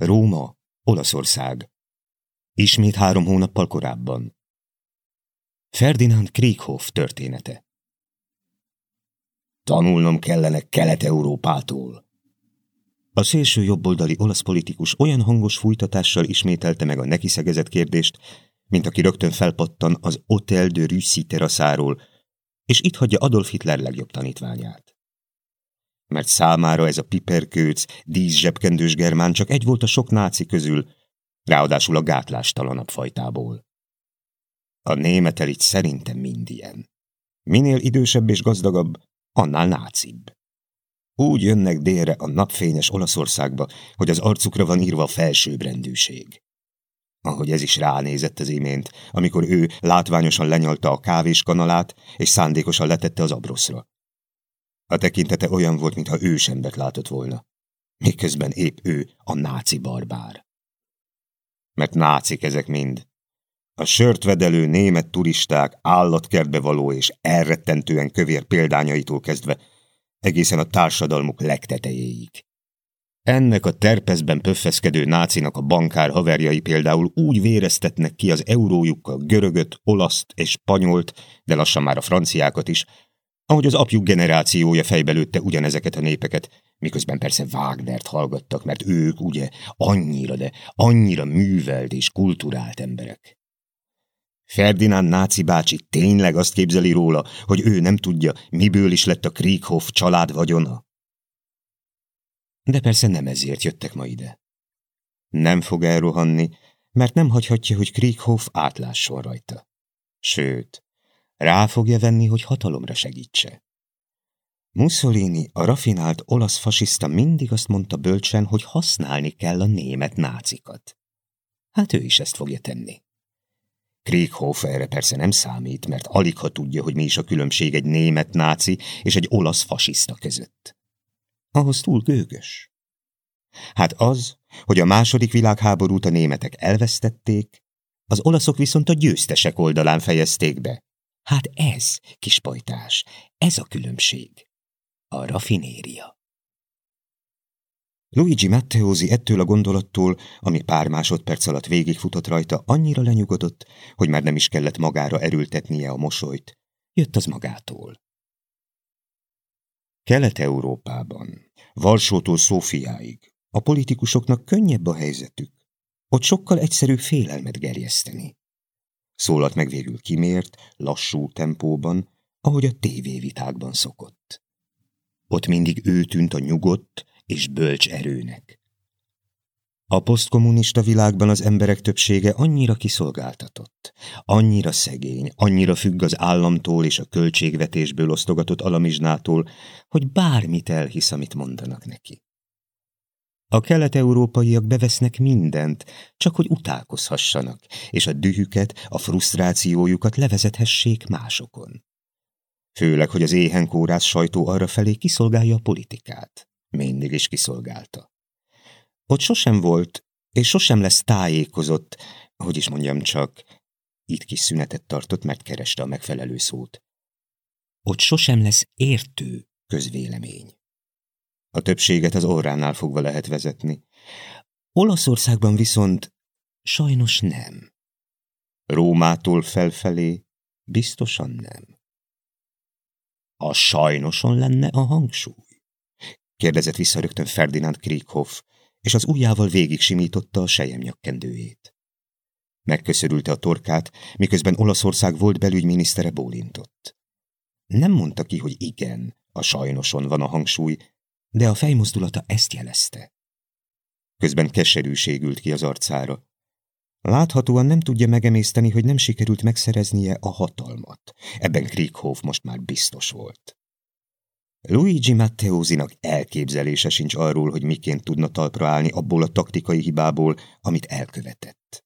Róma, Olaszország. Ismét három hónappal korábban. Ferdinand Krieghoff története. Tanulnom kellene Kelet-Európától. A szélső jobboldali olasz politikus olyan hangos fújtatással ismételte meg a neki szegezett kérdést, mint aki rögtön felpattan az Hotel de Russie teraszáról, és itt hagyja Adolf Hitler legjobb tanítványát. Mert számára ez a piperkőc, díszsebkendős germán csak egy volt a sok náci közül, ráadásul a gátlástalanabb fajtából. A német elit szerintem mind ilyen. Minél idősebb és gazdagabb, annál nácibb. Úgy jönnek délre a napfényes Olaszországba, hogy az arcukra van írva felsőbbrendűség. Ahogy ez is ránézett az imént, amikor ő látványosan lenyalta a kávéskanalát, és szándékosan letette az abroszra. A tekintete olyan volt, mintha ősembert látott volna, miközben épp ő a náci barbár. Mert nácik ezek mind, a sörtvedelő német turisták állatkertbe való és elrettentően kövér példányaitól kezdve egészen a társadalmuk legtetejéig. Ennek a terpezben pöffeszkedő nácinak a bankár haverjai például úgy véreztetnek ki az eurójukkal görögöt, olaszt és spanyolt, de lassan már a franciákat is, ahogy az apjuk generációja fejbelőtte ugyanezeket a népeket, miközben persze Wagnert hallgattak, mert ők ugye annyira, de annyira művelt és kulturált emberek. Ferdinand náci bácsi tényleg azt képzeli róla, hogy ő nem tudja, miből is lett a Krieghoff család vagyona? De persze nem ezért jöttek ma ide. Nem fog elrohanni, mert nem hagyhatja, hogy Krieghoff átlásson rajta. Sőt, rá fogja venni, hogy hatalomra segítse. Mussolini, a rafinált olasz fasiszta mindig azt mondta bölcsen, hogy használni kell a német nácikat. Hát ő is ezt fogja tenni. Krieghoff erre persze nem számít, mert alig ha tudja, hogy mi is a különbség egy német náci és egy olasz fasiszta között. Ahhoz túl gőgös. Hát az, hogy a második világháborút a németek elvesztették, az olaszok viszont a győztesek oldalán fejezték be. Hát ez, kispajtás, ez a különbség. A rafinéria. Luigi Matteosi ettől a gondolattól, ami pár másodperc alatt végigfutott rajta, annyira lenyugodott, hogy már nem is kellett magára erőltetnie a mosolyt. Jött az magától. Kelet-Európában, Valsótól Szófiáig, a politikusoknak könnyebb a helyzetük. Ott sokkal egyszerűbb félelmet gerjeszteni. Szólalt meg végül kimért, lassú tempóban, ahogy a tévévitákban szokott. Ott mindig ő tűnt a nyugodt, és bölcs erőnek. A posztkommunista világban az emberek többsége annyira kiszolgáltatott, annyira szegény, annyira függ az államtól és a költségvetésből osztogatott alamizsnától, hogy bármit elhisz, amit mondanak neki. A kelet-európaiak bevesznek mindent, csak hogy utálkozhassanak, és a dühüket, a frusztrációjukat levezethessék másokon. Főleg, hogy az éhenkórász sajtó arra felé kiszolgálja a politikát mindig is kiszolgálta. Ott sosem volt, és sosem lesz tájékozott, hogy is mondjam csak, itt kis szünetet tartott, mert kereste a megfelelő szót. Ott sosem lesz értő közvélemény. A többséget az orránál fogva lehet vezetni. Olaszországban viszont sajnos nem. Rómától felfelé biztosan nem. A sajnoson lenne a hangsúly kérdezett vissza rögtön Ferdinand Krieghoff, és az ujjával végig simította a sejemnyakkendőjét. Megköszörülte a torkát, miközben Olaszország volt belügyminisztere bólintott. Nem mondta ki, hogy igen, a sajnoson van a hangsúly, de a fejmozdulata ezt jelezte. Közben keserűség ült ki az arcára. Láthatóan nem tudja megemészteni, hogy nem sikerült megszereznie a hatalmat. Ebben Krieghoff most már biztos volt. Luigi Matteosinak elképzelése sincs arról, hogy miként tudna talpra állni abból a taktikai hibából, amit elkövetett.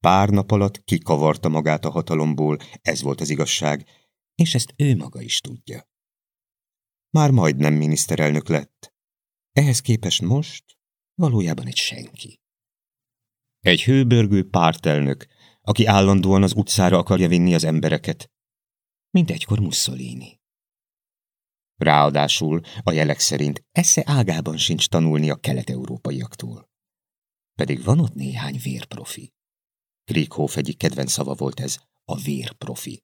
Pár nap alatt kikavarta magát a hatalomból, ez volt az igazság, és ezt ő maga is tudja. Már majdnem miniszterelnök lett. Ehhez képest most valójában egy senki. Egy hőbörgő pártelnök, aki állandóan az utcára akarja vinni az embereket, mint egykor Mussolini. Ráadásul a jelek szerint esze ágában sincs tanulni a kelet-európaiaktól. Pedig van ott néhány vérprofi. Krieghoff egyik kedvenc szava volt ez, a vérprofi.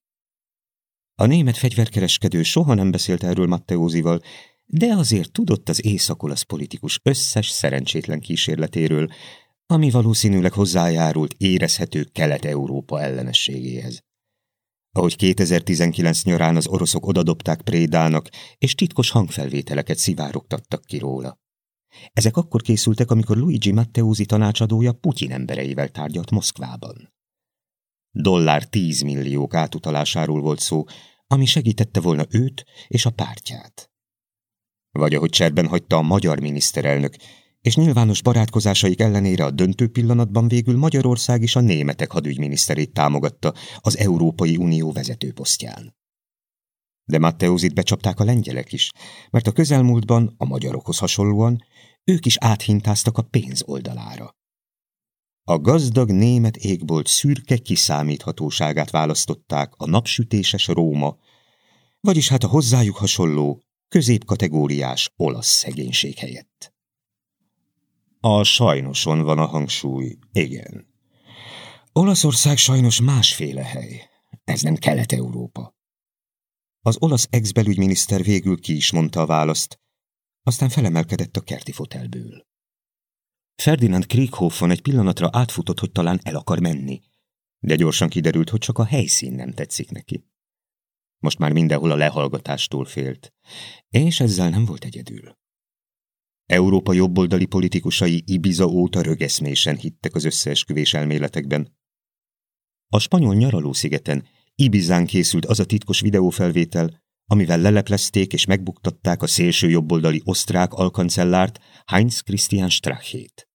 A német fegyverkereskedő soha nem beszélt erről Matteózival, de azért tudott az északolasz politikus összes szerencsétlen kísérletéről, ami valószínűleg hozzájárult érezhető Kelet-Európa ellenességéhez. Ahogy 2019 nyarán az oroszok odadobták Prédának, és titkos hangfelvételeket szivárogtattak ki róla. Ezek akkor készültek, amikor Luigi Matteusi tanácsadója Putyin embereivel tárgyalt Moszkvában. Dollár 10 milliók átutalásáról volt szó, ami segítette volna őt és a pártját. Vagy ahogy cserben hagyta a magyar miniszterelnök, és nyilvános barátkozásaik ellenére a döntő pillanatban végül Magyarország is a németek hadügyminiszterét támogatta az Európai Unió vezetőposztján. De Matteózit becsapták a lengyelek is, mert a közelmúltban, a magyarokhoz hasonlóan, ők is áthintáztak a pénz oldalára. A gazdag német égbolt szürke kiszámíthatóságát választották a napsütéses Róma, vagyis hát a hozzájuk hasonló, középkategóriás olasz szegénység helyett. A sajnoson van a hangsúly, igen. Olaszország sajnos másféle hely. Ez nem Kelet-Európa. Az olasz ex-belügyminiszter végül ki is mondta a választ, aztán felemelkedett a kerti fotelből. Ferdinand Krieghoffon egy pillanatra átfutott, hogy talán el akar menni, de gyorsan kiderült, hogy csak a helyszín nem tetszik neki. Most már mindenhol a lehallgatástól félt, és ezzel nem volt egyedül. Európa jobboldali politikusai Ibiza óta rögeszmésen hittek az összeesküvés elméletekben. A spanyol nyaralószigeten Ibizán készült az a titkos videófelvétel, amivel leleplezték és megbuktatták a szélső jobboldali osztrák alkancellárt Heinz Christian Strachét.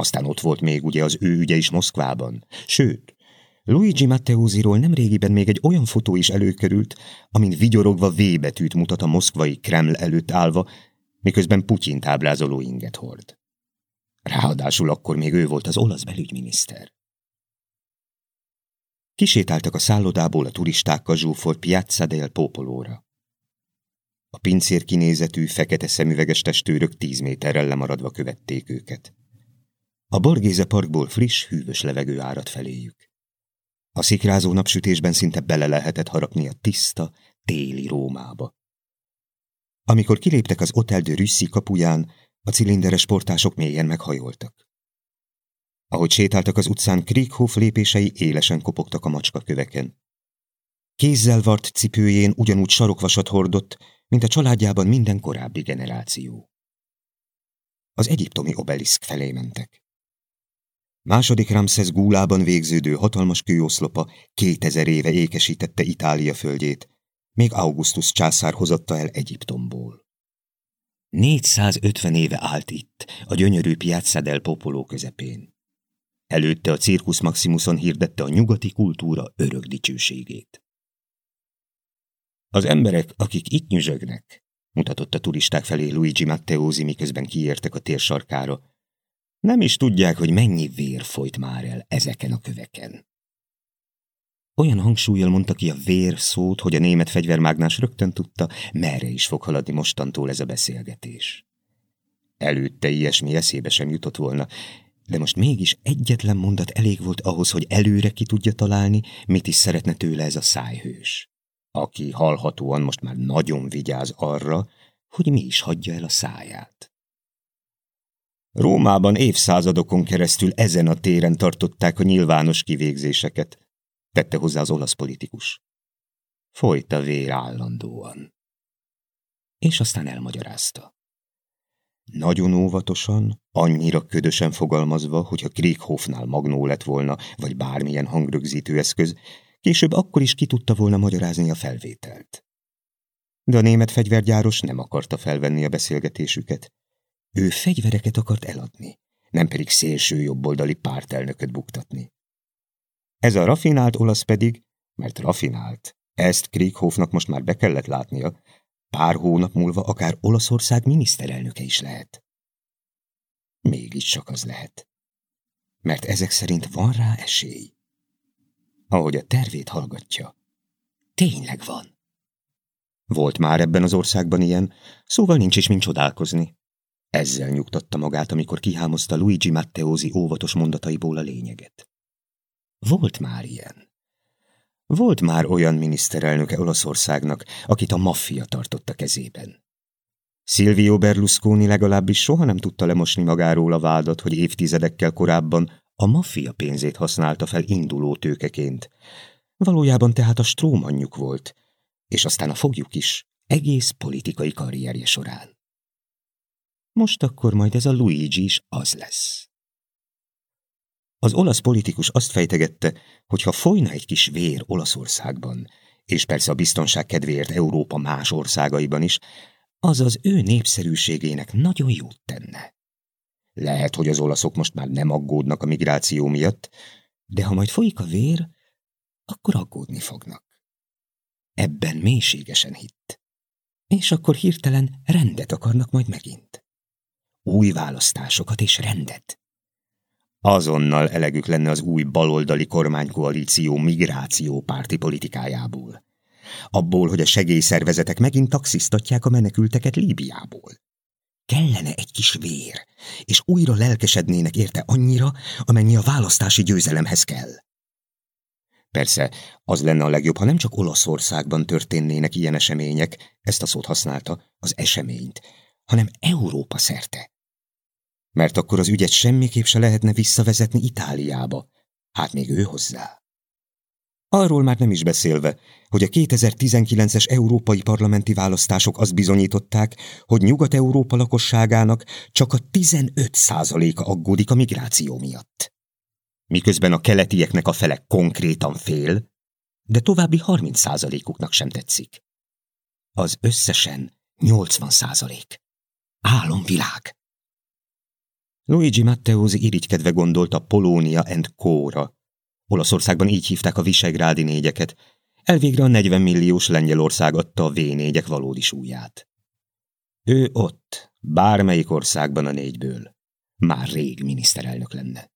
Aztán ott volt még ugye az ő ügye is Moszkvában. Sőt, Luigi Matteusiról nemrégiben még egy olyan fotó is előkerült, amin vigyorogva V betűt mutat a moszkvai Kreml előtt állva, miközben Putyin táblázoló inget hord. Ráadásul akkor még ő volt az olasz belügyminiszter. Kisétáltak a szállodából a turistákkal zsúfolt Piazza del Popolóra. A pincér kinézetű, fekete szemüveges testőrök tíz méterrel lemaradva követték őket. A Borgéze parkból friss, hűvös levegő árad feléjük. A szikrázó napsütésben szinte bele lehetett harapni a tiszta, téli Rómába. Amikor kiléptek az Hotel de Russi kapuján, a cilinderes portások mélyen meghajoltak. Ahogy sétáltak az utcán, Krieghoff lépései élesen kopogtak a macska köveken. Kézzel vart cipőjén ugyanúgy sarokvasat hordott, mint a családjában minden korábbi generáció. Az egyiptomi obeliszk felé mentek. Második Ramszesz gúlában végződő hatalmas kőoszlopa kétezer éve ékesítette Itália földjét, még Augustus császár hozatta el Egyiptomból. 450 éve állt itt, a gyönyörű Piazza del Popolo közepén. Előtte a Circus Maximuson hirdette a nyugati kultúra örök dicsőségét. Az emberek, akik itt nyüzsögnek, mutatott a turisták felé Luigi Matteosi, miközben kiértek a térsarkára, nem is tudják, hogy mennyi vér folyt már el ezeken a köveken. Olyan hangsúlyjal mondta ki a vér szót, hogy a német fegyvermágnás rögtön tudta, merre is fog haladni mostantól ez a beszélgetés. Előtte ilyesmi eszébe sem jutott volna, de most mégis egyetlen mondat elég volt ahhoz, hogy előre ki tudja találni, mit is szeretne tőle ez a szájhős, aki hallhatóan most már nagyon vigyáz arra, hogy mi is hagyja el a száját. Rómában évszázadokon keresztül ezen a téren tartották a nyilvános kivégzéseket, tette hozzá az olasz politikus. Folyt a vér állandóan. És aztán elmagyarázta. Nagyon óvatosan, annyira ködösen fogalmazva, hogyha Krieghoffnál magnó lett volna, vagy bármilyen hangrögzítő eszköz, később akkor is ki tudta volna magyarázni a felvételt. De a német fegyvergyáros nem akarta felvenni a beszélgetésüket. Ő fegyvereket akart eladni, nem pedig szélső jobboldali pártelnököt buktatni. Ez a rafinált olasz pedig, mert rafinált, ezt Krieghoffnak most már be kellett látnia, pár hónap múlva akár Olaszország miniszterelnöke is lehet. Mégis csak az lehet. Mert ezek szerint van rá esély. Ahogy a tervét hallgatja, tényleg van. Volt már ebben az országban ilyen, szóval nincs is mint csodálkozni. Ezzel nyugtatta magát, amikor kihámozta Luigi Matteosi óvatos mondataiból a lényeget. Volt már ilyen. Volt már olyan miniszterelnöke Olaszországnak, akit a maffia tartotta kezében. Silvio Berlusconi legalábbis soha nem tudta lemosni magáról a vádat, hogy évtizedekkel korábban a maffia pénzét használta fel induló tőkeként. Valójában tehát a strómanjuk volt, és aztán a fogjuk is, egész politikai karrierje során. Most akkor majd ez a Luigi is az lesz. Az olasz politikus azt fejtegette, hogy ha folyna egy kis vér Olaszországban, és persze a biztonság kedvéért Európa más országaiban is, az az ő népszerűségének nagyon jót tenne. Lehet, hogy az olaszok most már nem aggódnak a migráció miatt, de ha majd folyik a vér, akkor aggódni fognak. Ebben mélységesen hitt. És akkor hirtelen rendet akarnak majd megint. Új választásokat és rendet. Azonnal elegük lenne az új baloldali kormánykoalíció migrációpárti politikájából. Abból, hogy a segélyszervezetek megint taxisztatják a menekülteket Líbiából. Kellene egy kis vér, és újra lelkesednének érte annyira, amennyi a választási győzelemhez kell. Persze, az lenne a legjobb, ha nem csak Olaszországban történnének ilyen események, ezt a szót használta, az eseményt, hanem Európa szerte mert akkor az ügyet semmiképp se lehetne visszavezetni Itáliába, hát még ő hozzá. Arról már nem is beszélve, hogy a 2019-es európai parlamenti választások azt bizonyították, hogy Nyugat-Európa lakosságának csak a 15%-a aggódik a migráció miatt. Miközben a keletieknek a fele konkrétan fél, de további 30%-uknak sem tetszik. Az összesen 80%. Álomvilág. Luigi Matteosi irigykedve gondolt a Polónia and Co-ra. Olaszországban így hívták a visegrádi négyeket. Elvégre a 40 milliós Lengyelország adta a V4-ek valódi súlyát. Ő ott, bármelyik országban a négyből, már rég miniszterelnök lenne.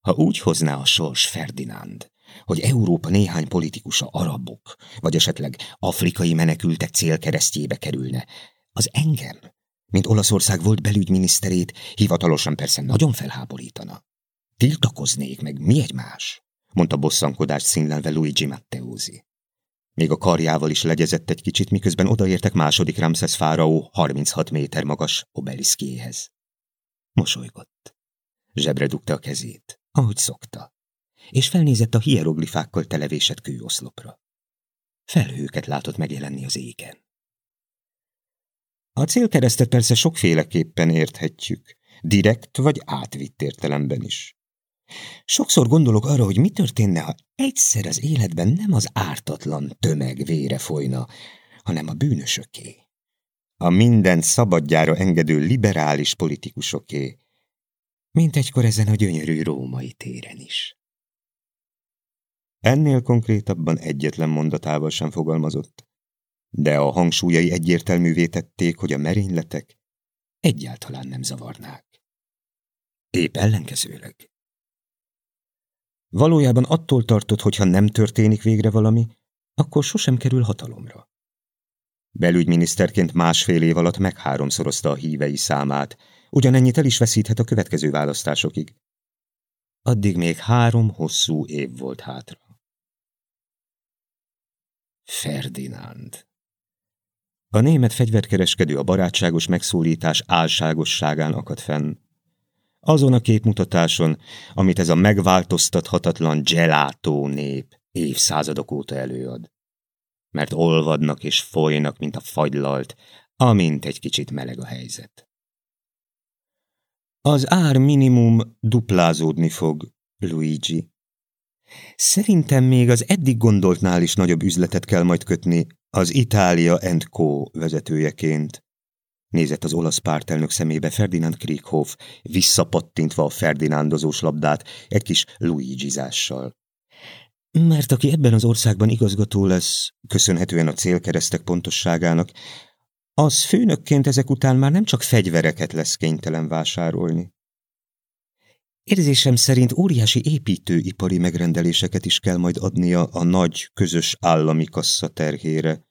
Ha úgy hozná a sors Ferdinánd, hogy Európa néhány politikusa arabok, vagy esetleg afrikai menekültek célkeresztjébe kerülne, az engem, mint Olaszország volt belügyminiszterét, hivatalosan persze nagyon felháborítana. Tiltakoznék meg, mi egymás? mondta bosszankodást színlelve Luigi Matteosi. Még a karjával is legyezett egy kicsit, miközben odaértek második Ramses fáraó 36 méter magas obeliszkéhez. Mosolygott. Zsebre dugta a kezét, ahogy szokta, és felnézett a hieroglifákkal televésett kőoszlopra. Felhőket látott megjelenni az égen. A célkeresztet persze sokféleképpen érthetjük, direkt vagy átvitt értelemben is. Sokszor gondolok arra, hogy mi történne, ha egyszer az életben nem az ártatlan tömeg vére folyna, hanem a bűnösöké. A mindent szabadjára engedő liberális politikusoké, mint egykor ezen a gyönyörű római téren is. Ennél konkrétabban egyetlen mondatával sem fogalmazott de a hangsúlyai egyértelművé tették, hogy a merényletek egyáltalán nem zavarnák. Épp ellenkezőleg. Valójában attól tartott, hogy ha nem történik végre valami, akkor sosem kerül hatalomra. Belügyminiszterként másfél év alatt megháromszorozta a hívei számát, ugyanennyit el is veszíthet a következő választásokig. Addig még három hosszú év volt hátra. Ferdinánd. A német fegyverkereskedő a barátságos megszólítás álságosságán akad fenn. Azon a képmutatáson, amit ez a megváltoztathatatlan gelátó nép évszázadok óta előad. Mert olvadnak és folynak, mint a fagylalt, amint egy kicsit meleg a helyzet. Az ár minimum duplázódni fog, Luigi. Szerintem még az eddig gondoltnál is nagyobb üzletet kell majd kötni az Italia and Co. vezetőjeként. Nézett az olasz pártelnök szemébe Ferdinand Krieghoff, visszapattintva a Ferdinándozós labdát egy kis Luigi-zással. Mert aki ebben az országban igazgató lesz, köszönhetően a célkeresztek pontosságának, az főnökként ezek után már nem csak fegyvereket lesz kénytelen vásárolni. Érzésem szerint óriási építőipari megrendeléseket is kell majd adnia a nagy, közös állami kassa terhére.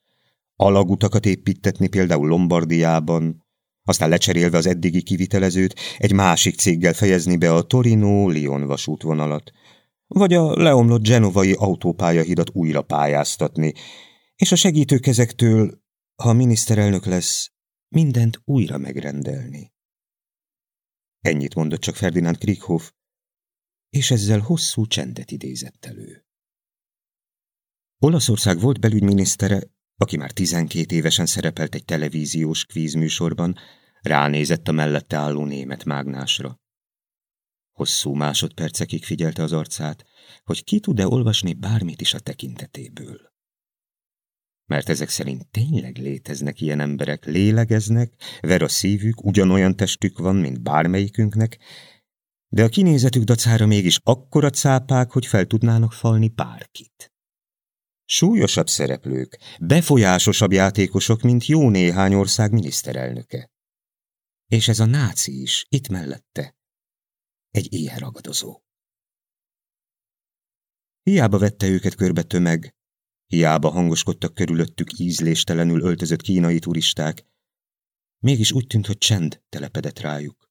Alagutakat építetni például Lombardiában, aztán lecserélve az eddigi kivitelezőt, egy másik céggel fejezni be a Torino-Lyon vasútvonalat, vagy a leomlott genovai autópályahidat újra pályáztatni, és a segítőkezektől, ha miniszterelnök lesz, mindent újra megrendelni. Ennyit mondott csak Ferdinand Krieghoff, és ezzel hosszú csendet idézett elő. Olaszország volt belügyminisztere, aki már 12 évesen szerepelt egy televíziós kvízműsorban, ránézett a mellette álló német mágnásra. Hosszú másodpercekig figyelte az arcát, hogy ki tud-e olvasni bármit is a tekintetéből. Mert ezek szerint tényleg léteznek ilyen emberek, lélegeznek, ver a szívük, ugyanolyan testük van, mint bármelyikünknek, de a kinézetük dacára mégis akkora cápák, hogy fel tudnának falni bárkit. Súlyosabb szereplők, befolyásosabb játékosok, mint jó néhány ország miniszterelnöke. És ez a náci is, itt mellette. Egy ilyen ragadozó. Hiába vette őket körbe tömeg, hiába hangoskodtak körülöttük ízléstelenül öltözött kínai turisták, mégis úgy tűnt, hogy csend telepedett rájuk.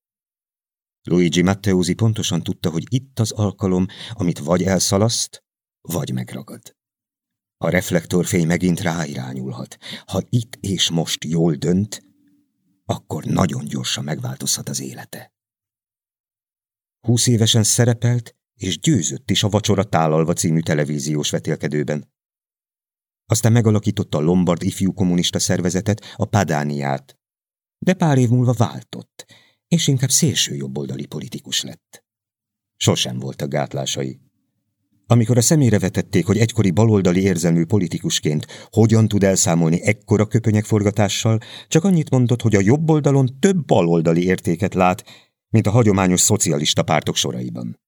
Luigi Matteusi pontosan tudta, hogy itt az alkalom, amit vagy elszalaszt, vagy megragad. A reflektorfény megint ráirányulhat. Ha itt és most jól dönt, akkor nagyon gyorsan megváltozhat az élete. Húsz évesen szerepelt, és győzött is a Vacsora tálalva című televíziós vetélkedőben. Aztán megalakította a Lombard ifjú kommunista szervezetet, a Padániát, de pár év múlva váltott, és inkább szélső jobboldali politikus lett. Sosem voltak gátlásai. Amikor a szemére vetették, hogy egykori baloldali érzelmű politikusként hogyan tud elszámolni ekkora köpönyegforgatással, csak annyit mondott, hogy a jobb oldalon több baloldali értéket lát, mint a hagyományos szocialista pártok soraiban.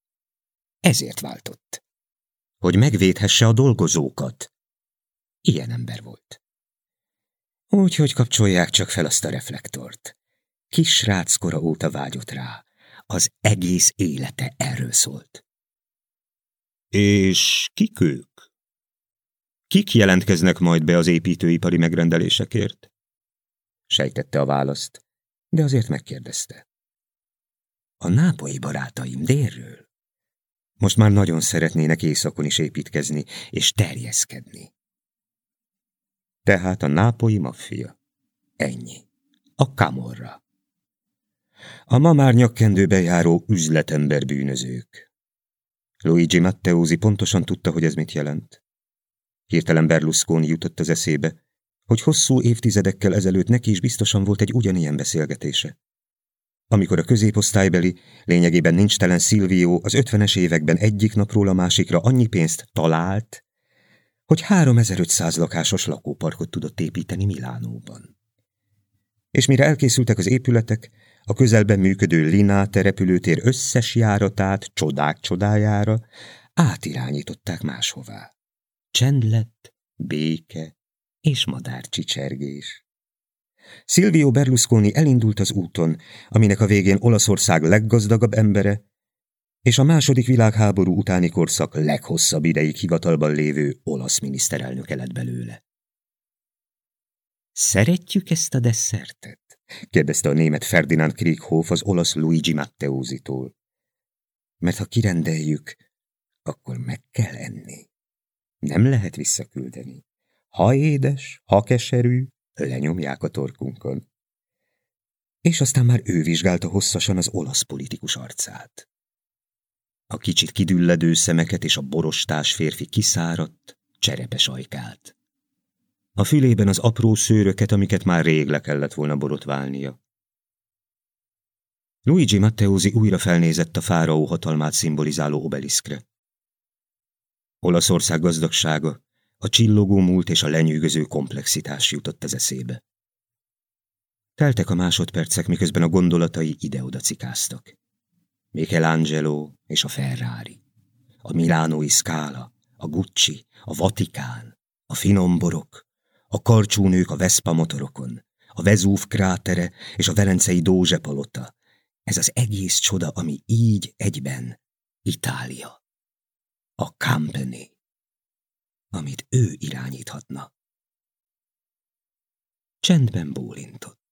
Ezért váltott. Hogy megvédhesse a dolgozókat. Ilyen ember volt. Úgyhogy kapcsolják csak fel azt a reflektort. Kis ráckora óta vágyott rá. Az egész élete erről szólt. És kik ők? Kik jelentkeznek majd be az építőipari megrendelésekért? Sejtette a választ, de azért megkérdezte. A nápolyi barátaim délről. Most már nagyon szeretnének északon is építkezni és terjeszkedni. Tehát a nápolyi maffia. Ennyi. A kamorra. A ma már nyakkendőbe járó üzletember bűnözők. Luigi Matteusi pontosan tudta, hogy ez mit jelent. Hirtelen Berlusconi jutott az eszébe, hogy hosszú évtizedekkel ezelőtt neki is biztosan volt egy ugyanilyen beszélgetése. Amikor a középosztálybeli, lényegében nincs telen Silvio az ötvenes években egyik napról a másikra annyi pénzt talált, hogy 3500 lakásos lakóparkot tudott építeni Milánóban. És mire elkészültek az épületek, a közelben működő Lináte repülőtér összes járatát csodák csodájára átirányították máshová. Csend lett, béke és madárcsicsergés. Silvio Berlusconi elindult az úton, aminek a végén Olaszország leggazdagabb embere, és a második világháború utáni korszak leghosszabb ideig hivatalban lévő olasz miniszterelnöke lett belőle. Szeretjük ezt a desszertet? kérdezte a német Ferdinand Krieghoff az olasz Luigi Matteusitól. Mert ha kirendeljük, akkor meg kell enni. Nem lehet visszaküldeni. Ha édes, ha keserű, lenyomják a torkunkon. És aztán már ő vizsgálta hosszasan az olasz politikus arcát. A kicsit kidülledő szemeket és a borostás férfi kiszáradt, cserepes ajkát. A fülében az apró szőröket, amiket már rég le kellett volna borotválnia. Luigi Matteusi újra felnézett a fáraó hatalmát szimbolizáló obeliszkre. Olaszország gazdagsága, a csillogó múlt és a lenyűgöző komplexitás jutott az eszébe. Teltek a másodpercek, miközben a gondolatai ide-oda cikáztak. Michelangelo és a Ferrari, a milánói Scala, a Gucci, a Vatikán, a finomborok, a karcsúnők a Vespa motorokon, a Vezúv krátere és a Velencei Dózsepalota. Ez az egész csoda, ami így egyben Itália. A company, amit ő irányíthatna. Csendben bólintott.